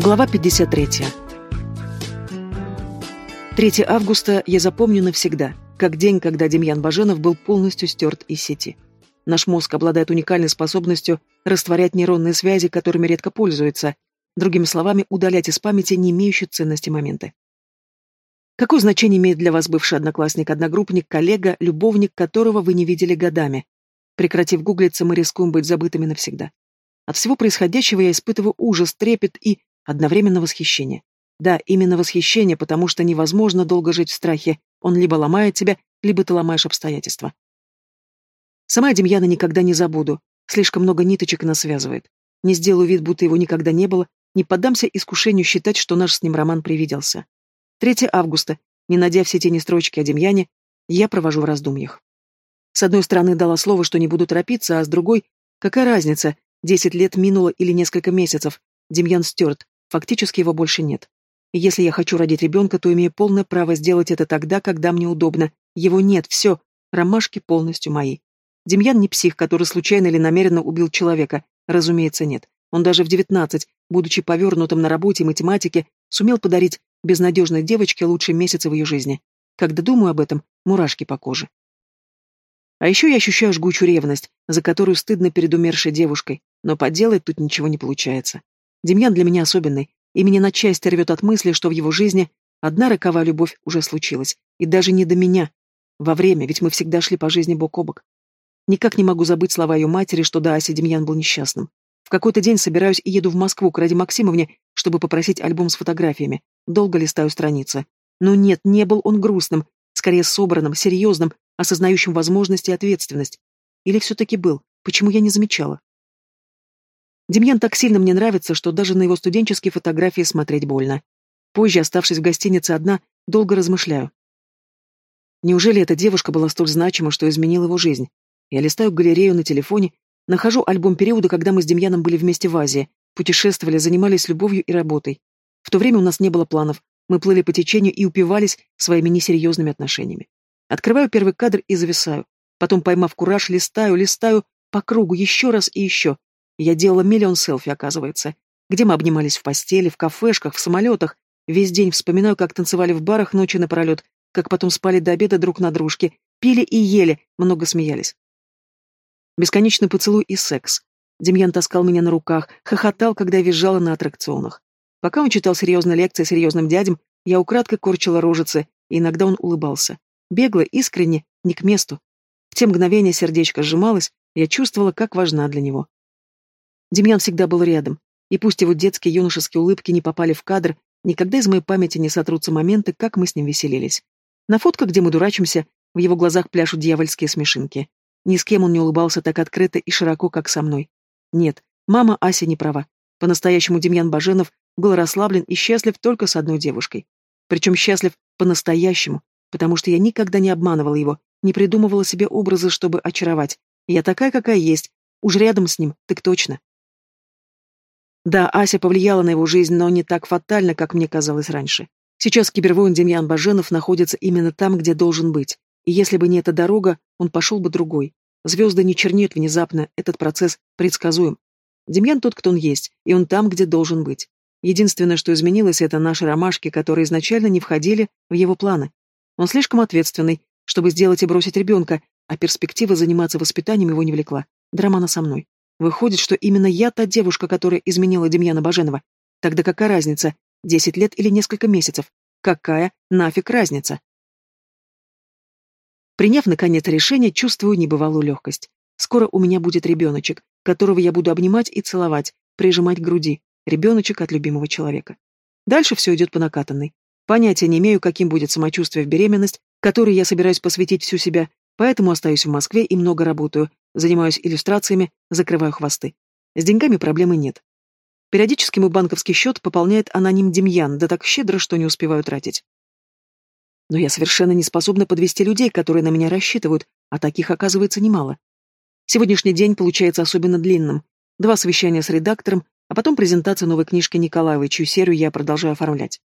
Глава 53. 3 августа я запомню навсегда, как день, когда Демьян Баженов был полностью стерт из сети. Наш мозг обладает уникальной способностью растворять нейронные связи, которыми редко пользуется, другими словами, удалять из памяти не имеющие ценности моменты. Какое значение имеет для вас бывший одноклассник, одногруппник, коллега, любовник, которого вы не видели годами? Прекратив гуглиться, мы рискуем быть забытыми навсегда. От всего происходящего я испытываю ужас, трепет и одновременно восхищение. Да, именно восхищение, потому что невозможно долго жить в страхе. Он либо ломает тебя, либо ты ломаешь обстоятельства. Сама Демьяна никогда не забуду. Слишком много ниточек нас связывает. Не сделаю вид, будто его никогда не было, не поддамся искушению считать, что наш с ним роман привиделся. 3 августа, не найдя все тени строчки о Демьяне, я провожу в раздумьях. С одной стороны, дала слово, что не буду торопиться, а с другой, какая разница, десять лет минуло или несколько месяцев, Демьян стерт, фактически его больше нет. Если я хочу родить ребенка, то имею полное право сделать это тогда, когда мне удобно. Его нет, все, ромашки полностью мои. Демьян не псих, который случайно или намеренно убил человека, разумеется, нет. Он даже в девятнадцать, будучи повернутым на работе и математике, сумел подарить безнадежной девочке лучшие месяцы в ее жизни. Когда думаю об этом, мурашки по коже. А еще я ощущаю жгучую ревность, за которую стыдно перед умершей девушкой, но поделать тут ничего не получается. Демьян для меня особенный, и меня на части рвет от мысли, что в его жизни одна роковая любовь уже случилась, и даже не до меня. Во время, ведь мы всегда шли по жизни бок о бок. Никак не могу забыть слова ее матери, что до Аси Демьян был несчастным. В какой-то день собираюсь и еду в Москву к Ради Максимовне, чтобы попросить альбом с фотографиями. Долго листаю страницы. Но нет, не был он грустным, скорее собранным, серьезным, осознающим возможности и ответственность. Или все-таки был? Почему я не замечала? Демьян так сильно мне нравится, что даже на его студенческие фотографии смотреть больно. Позже, оставшись в гостинице одна, долго размышляю. Неужели эта девушка была столь значима, что изменила его жизнь? Я листаю галерею на телефоне, нахожу альбом периода, когда мы с Демьяном были вместе в Азии, путешествовали, занимались любовью и работой. В то время у нас не было планов, мы плыли по течению и упивались своими несерьезными отношениями. Открываю первый кадр и зависаю. Потом, поймав кураж, листаю, листаю по кругу еще раз и еще. Я делала миллион селфи, оказывается. Где мы обнимались в постели, в кафешках, в самолетах. Весь день вспоминаю, как танцевали в барах ночи напролет, как потом спали до обеда друг на дружке, пили и ели, много смеялись. Бесконечный поцелуй и секс. Демьян таскал меня на руках, хохотал, когда визжала на аттракционах. Пока он читал серьезные лекции серьезным дядям, я украдкой корчила рожицы, и иногда он улыбался. Бегло, искренне, не к месту. В те мгновения сердечко сжималось, я чувствовала, как важна для него. Демьян всегда был рядом, и пусть его детские юношеские улыбки не попали в кадр, никогда из моей памяти не сотрутся моменты, как мы с ним веселились. На фотках, где мы дурачимся, в его глазах пляшут дьявольские смешинки. Ни с кем он не улыбался так открыто и широко, как со мной. Нет, мама Ася не права. По-настоящему Демьян Баженов был расслаблен и счастлив только с одной девушкой. Причем счастлив по-настоящему, потому что я никогда не обманывала его, не придумывала себе образы, чтобы очаровать. Я такая, какая есть. Уж рядом с ним, так точно. Да, Ася повлияла на его жизнь, но не так фатально, как мне казалось раньше. Сейчас кибервоин Демьян Баженов находится именно там, где должен быть. И если бы не эта дорога, он пошел бы другой. Звезды не чернеют внезапно, этот процесс предсказуем. Демьян тот, кто он есть, и он там, где должен быть. Единственное, что изменилось, это наши ромашки, которые изначально не входили в его планы. Он слишком ответственный, чтобы сделать и бросить ребенка, а перспектива заниматься воспитанием его не влекла. Драмана со мной. Выходит, что именно я та девушка, которая изменила Демьяна Баженова. Тогда какая разница, десять лет или несколько месяцев? Какая нафиг разница? Приняв, наконец, решение, чувствую небывалую легкость. Скоро у меня будет ребеночек, которого я буду обнимать и целовать, прижимать к груди. Ребеночек от любимого человека. Дальше все идет по накатанной. Понятия не имею, каким будет самочувствие в беременность, которой я собираюсь посвятить всю себя, поэтому остаюсь в Москве и много работаю, занимаюсь иллюстрациями, закрываю хвосты. С деньгами проблемы нет. Периодически мой банковский счет пополняет аноним Демьян, да так щедро, что не успеваю тратить. Но я совершенно не способна подвести людей, которые на меня рассчитывают, а таких оказывается немало. Сегодняшний день получается особенно длинным. Два совещания с редактором, а потом презентация новой книжки Николаевой, чью серию я продолжаю оформлять.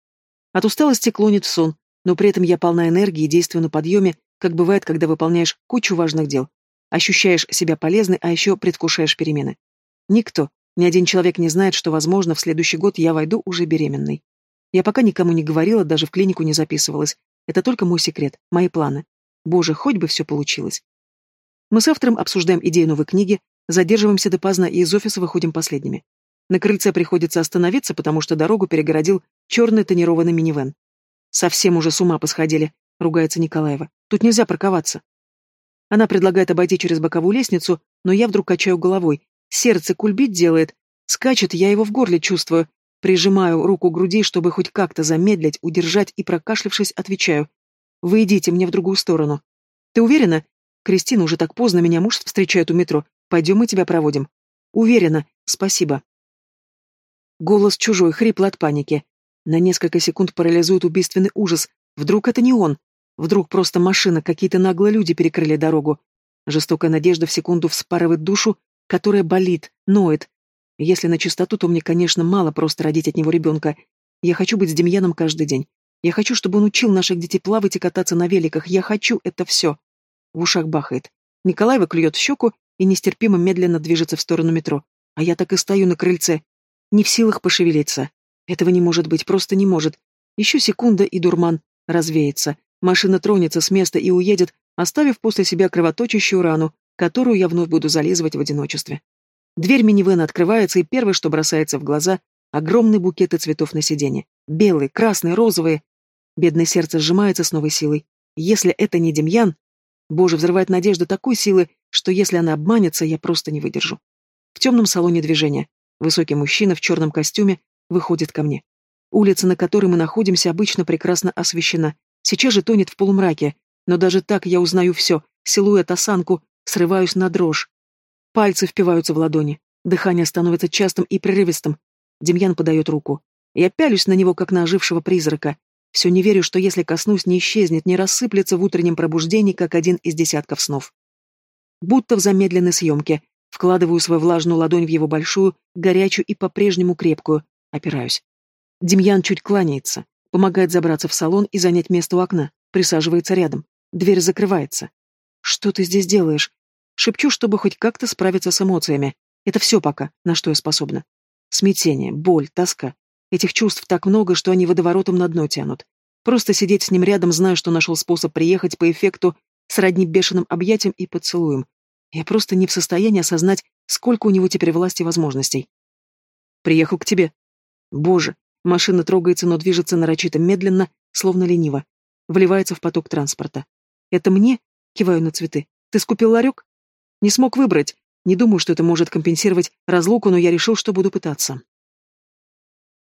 От усталости клонит в сон, но при этом я полна энергии и действую на подъеме, как бывает, когда выполняешь кучу важных дел. Ощущаешь себя полезной, а еще предвкушаешь перемены. Никто, Ни один человек не знает, что, возможно, в следующий год я войду уже беременной. Я пока никому не говорила, даже в клинику не записывалась. Это только мой секрет, мои планы. Боже, хоть бы все получилось. Мы с автором обсуждаем идею новой книги, задерживаемся допоздна и из офиса выходим последними. На крыльце приходится остановиться, потому что дорогу перегородил черный тонированный минивэн. «Совсем уже с ума посходили», — ругается Николаева. «Тут нельзя парковаться». Она предлагает обойти через боковую лестницу, но я вдруг качаю головой. Сердце кульбит делает. Скачет, я его в горле чувствую. Прижимаю руку к груди, чтобы хоть как-то замедлить, удержать и, прокашлявшись, отвечаю. «Вы идите мне в другую сторону». «Ты уверена?» «Кристина, уже так поздно, меня муж встречает у метро. Пойдем, мы тебя проводим». «Уверена. Спасибо». Голос чужой, хрипло от паники. На несколько секунд парализует убийственный ужас. Вдруг это не он? Вдруг просто машина, какие-то наглые люди перекрыли дорогу. Жестокая надежда в секунду вспарывает душу, которая болит, ноет. Если на чистоту, то мне, конечно, мало просто родить от него ребенка. Я хочу быть с Демьяном каждый день. Я хочу, чтобы он учил наших детей плавать и кататься на великах. Я хочу это все. В ушах бахает. Николаева клюет щеку и нестерпимо медленно движется в сторону метро. А я так и стою на крыльце, не в силах пошевелиться. Этого не может быть, просто не может. Еще секунда, и дурман развеется. Машина тронется с места и уедет, оставив после себя кровоточащую рану, которую я вновь буду зализывать в одиночестве. Дверь минивэна открывается, и первое, что бросается в глаза — огромные букеты цветов на сиденье. Белые, красные, розовые. Бедное сердце сжимается с новой силой. Если это не Демьян... Боже, взрывает надежда такой силы, что если она обманется, я просто не выдержу. В темном салоне движения. Высокий мужчина в черном костюме выходит ко мне. Улица, на которой мы находимся, обычно прекрасно освещена. Сейчас же тонет в полумраке, но даже так я узнаю все, силуэт, осанку, срываюсь на дрожь. Пальцы впиваются в ладони, дыхание становится частым и прерывистым. Демьян подает руку. Я пялюсь на него, как на ожившего призрака. Все не верю, что если коснусь, не исчезнет, не рассыплется в утреннем пробуждении, как один из десятков снов. Будто в замедленной съемке, Вкладываю свою влажную ладонь в его большую, горячую и по-прежнему крепкую. Опираюсь. Демьян чуть кланяется, помогает забраться в салон и занять место у окна, присаживается рядом. Дверь закрывается. «Что ты здесь делаешь?» Шепчу, чтобы хоть как-то справиться с эмоциями. Это все пока, на что я способна. Смятение, боль, тоска. Этих чувств так много, что они водоворотом на дно тянут. Просто сидеть с ним рядом, зная, что нашел способ приехать по эффекту, сродни бешеным объятиям и поцелуем, я просто не в состоянии осознать, сколько у него теперь власти и возможностей. Приехал к тебе. Боже, машина трогается, но движется нарочито медленно, словно лениво. Вливается в поток транспорта. Это мне? Киваю на цветы. Ты скупил ларек? Не смог выбрать. Не думаю, что это может компенсировать разлуку, но я решил, что буду пытаться.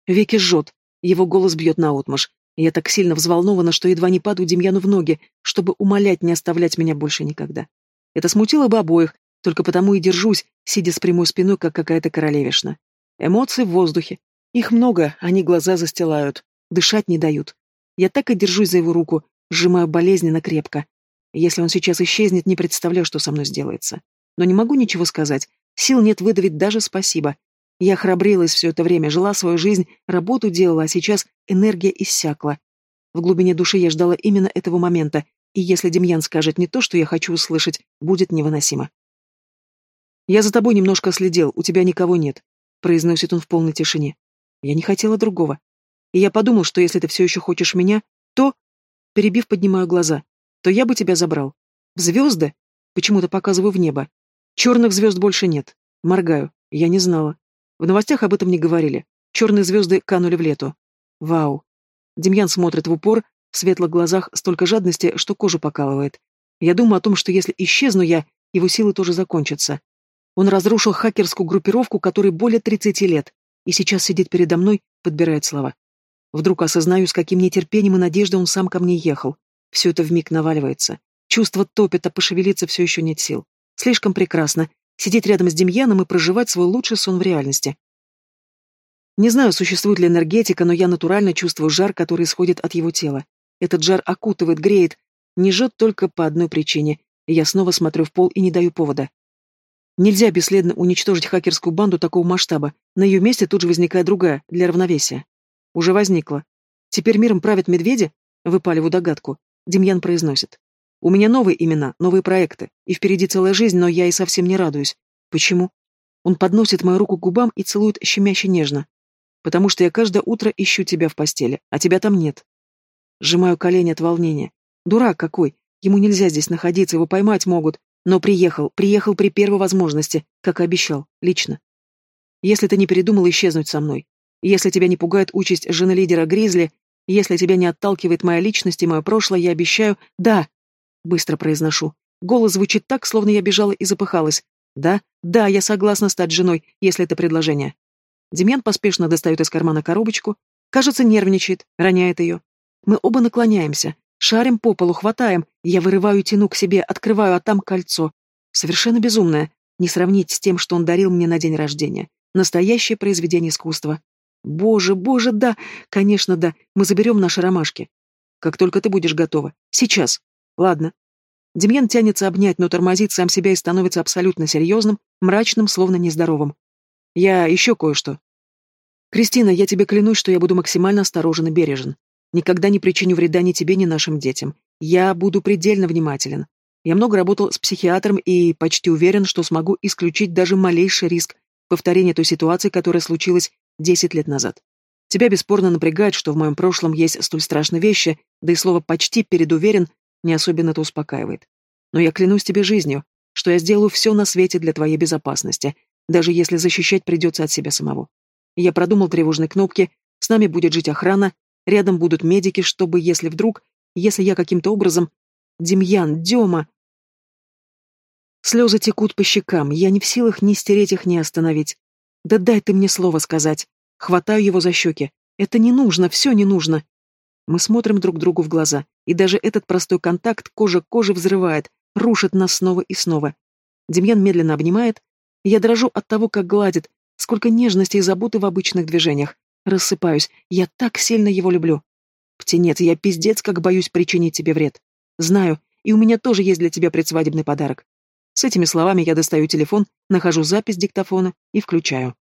Веки жжет. Его голос бьет наотмашь. Я так сильно взволнована, что едва не падаю Демьяну в ноги, чтобы умолять не оставлять меня больше никогда. Это смутило бы обоих, только потому и держусь, сидя с прямой спиной, как какая-то королевишна. Эмоции в воздухе. Их много, они глаза застилают, дышать не дают. Я так и держусь за его руку, сжимаю болезненно крепко. Если он сейчас исчезнет, не представляю, что со мной сделается. Но не могу ничего сказать. Сил нет выдавить даже спасибо. Я храбрилась все это время, жила свою жизнь, работу делала, а сейчас энергия иссякла. В глубине души я ждала именно этого момента, и если Демьян скажет не то, что я хочу услышать, будет невыносимо. «Я за тобой немножко следил, у тебя никого нет», — произносит он в полной тишине. Я не хотела другого. И я подумал, что если ты все еще хочешь меня, то... Перебив, поднимаю глаза. То я бы тебя забрал. В звезды? Почему-то показываю в небо. Черных звезд больше нет. Моргаю. Я не знала. В новостях об этом не говорили. Черные звезды канули в лету. Вау. Демьян смотрит в упор, в светлых глазах столько жадности, что кожу покалывает. Я думаю о том, что если исчезну я, его силы тоже закончатся. Он разрушил хакерскую группировку, которой более 30 лет, и сейчас сидит передо мной, подбирает слова. Вдруг осознаю, с каким нетерпением и надеждой он сам ко мне ехал. Все это вмиг наваливается. Чувство топит, а пошевелиться все еще нет сил. Слишком прекрасно. Сидеть рядом с Демьяном и проживать свой лучший сон в реальности. Не знаю, существует ли энергетика, но я натурально чувствую жар, который исходит от его тела. Этот жар окутывает, греет, не жжет только по одной причине. Я снова смотрю в пол и не даю повода. Нельзя бесследно уничтожить хакерскую банду такого масштаба. На ее месте тут же возникает другая, для равновесия. Уже возникла. Теперь миром правят медведи? Выпаливаю догадку. Демьян произносит. У меня новые имена, новые проекты. И впереди целая жизнь, но я и совсем не радуюсь. Почему? Он подносит мою руку к губам и целует щемяще нежно. Потому что я каждое утро ищу тебя в постели, а тебя там нет. Сжимаю колени от волнения. Дурак какой. Ему нельзя здесь находиться, его поймать могут. Но приехал, приехал при первой возможности, как и обещал, лично. Если ты не передумал исчезнуть со мной, если тебя не пугает участь жены лидера Гризли, если тебя не отталкивает моя личность и мое прошлое, я обещаю... Да, быстро произношу. Голос звучит так, словно я бежала и запыхалась. Да, да, я согласна стать женой, если это предложение. Демьян поспешно достает из кармана коробочку, кажется, нервничает, роняет ее. Мы оба наклоняемся, шарим по полу, хватаем, я вырываю и тяну к себе, открываю, а там кольцо. Совершенно безумное, не сравнить с тем, что он дарил мне на день рождения. Настоящее произведение искусства. Боже, боже, да, конечно, да, мы заберем наши ромашки. Как только ты будешь готова. Сейчас. Ладно. Демьян тянется обнять, но тормозит сам себя и становится абсолютно серьезным, мрачным, словно нездоровым. Я еще кое-что. Кристина, я тебе клянусь, что я буду максимально осторожен и бережен. Никогда не причиню вреда ни тебе, ни нашим детям. Я буду предельно внимателен. Я много работал с психиатром и почти уверен, что смогу исключить даже малейший риск повторения той ситуации, которая случилась десять лет назад. Тебя бесспорно напрягает, что в моем прошлом есть столь страшные вещи, да и слово «почти» передуверен не особенно это успокаивает. Но я клянусь тебе жизнью, что я сделаю все на свете для твоей безопасности, даже если защищать придется от себя самого. Я продумал тревожные кнопки, с нами будет жить охрана, Рядом будут медики, чтобы, если вдруг, если я каким-то образом... Демьян, Дема... Слезы текут по щекам, я не в силах ни стереть их, ни остановить. Да дай ты мне слово сказать. Хватаю его за щеки. Это не нужно, все не нужно. Мы смотрим друг другу в глаза, и даже этот простой контакт кожа к коже взрывает, рушит нас снова и снова. Демьян медленно обнимает, я дрожу от того, как гладит, сколько нежности и заботы в обычных движениях. Рассыпаюсь. Я так сильно его люблю. Птенец, я пиздец, как боюсь причинить тебе вред. Знаю, и у меня тоже есть для тебя предсвадебный подарок. С этими словами я достаю телефон, нахожу запись диктофона и включаю.